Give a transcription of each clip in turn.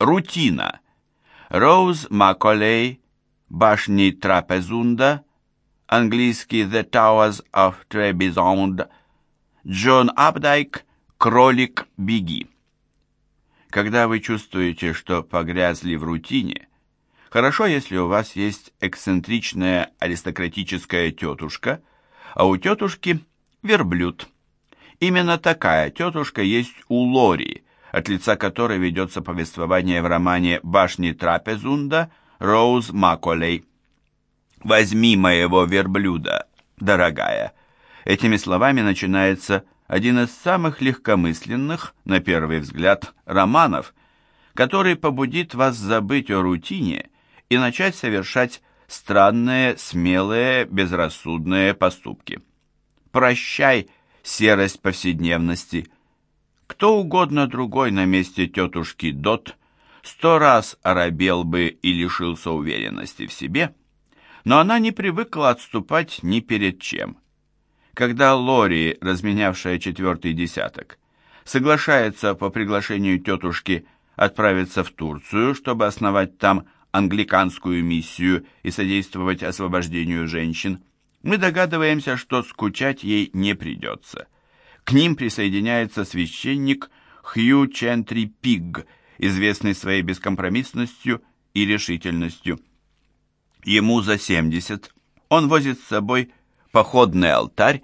Рутина. Роуз Маколей, башни Трапезунда, английский The Towers of Trebizond, Джон Абдайк, Кролик, беги. Когда вы чувствуете, что погрязли в рутине, хорошо, если у вас есть эксцентричная аристократическая тетушка, а у тетушки верблюд. Именно такая тетушка есть у Лори, от лица которой ведется повествование в романе «Башни Трапезунда» Роуз Маколей. «Возьми моего верблюда, дорогая». Этими словами начинается один из самых легкомысленных, на первый взгляд, романов, который побудит вас забыть о рутине и начать совершать странные, смелые, безрассудные поступки. Прощай, серость повседневности – кто угодно другой на месте тетушки Дот сто раз оробел бы и лишился уверенности в себе, но она не привыкла отступать ни перед чем. Когда Лори, разменявшая четвертый десяток, соглашается по приглашению тетушки отправиться в Турцию, чтобы основать там англиканскую миссию и содействовать освобождению женщин, мы догадываемся, что скучать ей не придется – к ним присоединяется священник Хью Чентри Пиг, известный своей бескомпромиссностью и решительностью. Ему за 70, он возит с собой походный алтарь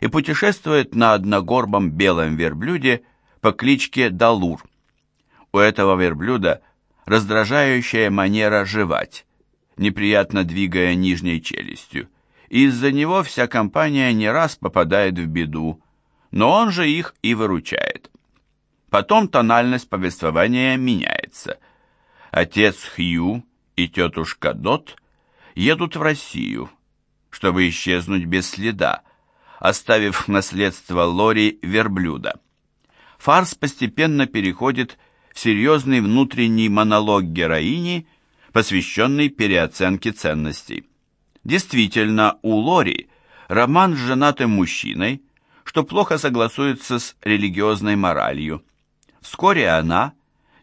и путешествует на одногорбом белом верблюде по кличке Далур. У этого верблюда раздражающая манера жевать, неприятно двигая нижней челюстью. Из-за него вся компания не раз попадает в беду, но он же их и выручает. Потом тональность повествования меняется. Отец Хью и тетушка Дот едут в Россию, чтобы исчезнуть без следа, оставив наследство Лори верблюда. Фарс постепенно переходит в серьезный внутренний монолог героини, посвященный переоценке ценностей. Действительно, у Лори роман с женатым мужчиной – что плохо согласуется с религиозной моралью. Вскоре она,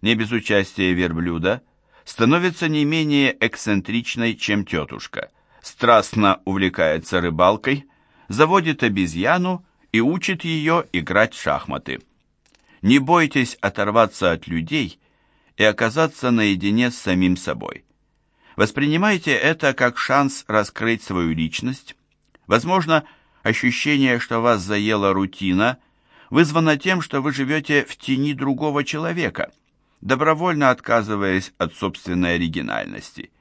не без участия верблюда, становится не менее эксцентричной, чем тетушка, страстно увлекается рыбалкой, заводит обезьяну и учит ее играть в шахматы. Не бойтесь оторваться от людей и оказаться наедине с самим собой. Воспринимайте это как шанс раскрыть свою личность. Возможно, Ощущение, что вас заела рутина, вызвано тем, что вы живете в тени другого человека, добровольно отказываясь от собственной оригинальности.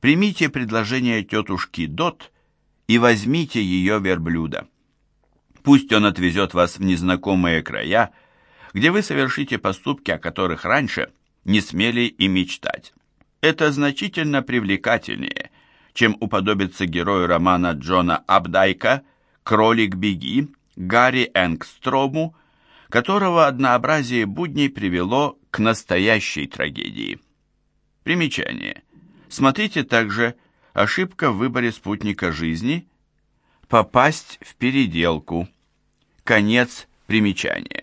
Примите предложение тетушки Дот и возьмите ее верблюда. Пусть он отвезет вас в незнакомые края, где вы совершите поступки, о которых раньше не смели и мечтать. Это значительно привлекательнее, чем уподобиться герою романа Джона Абдайка – «Кролик, беги» Гарри Энгстрому, которого однообразие будней привело к настоящей трагедии. Примечание. Смотрите также «Ошибка в выборе спутника жизни», «Попасть в переделку», «Конец примечания».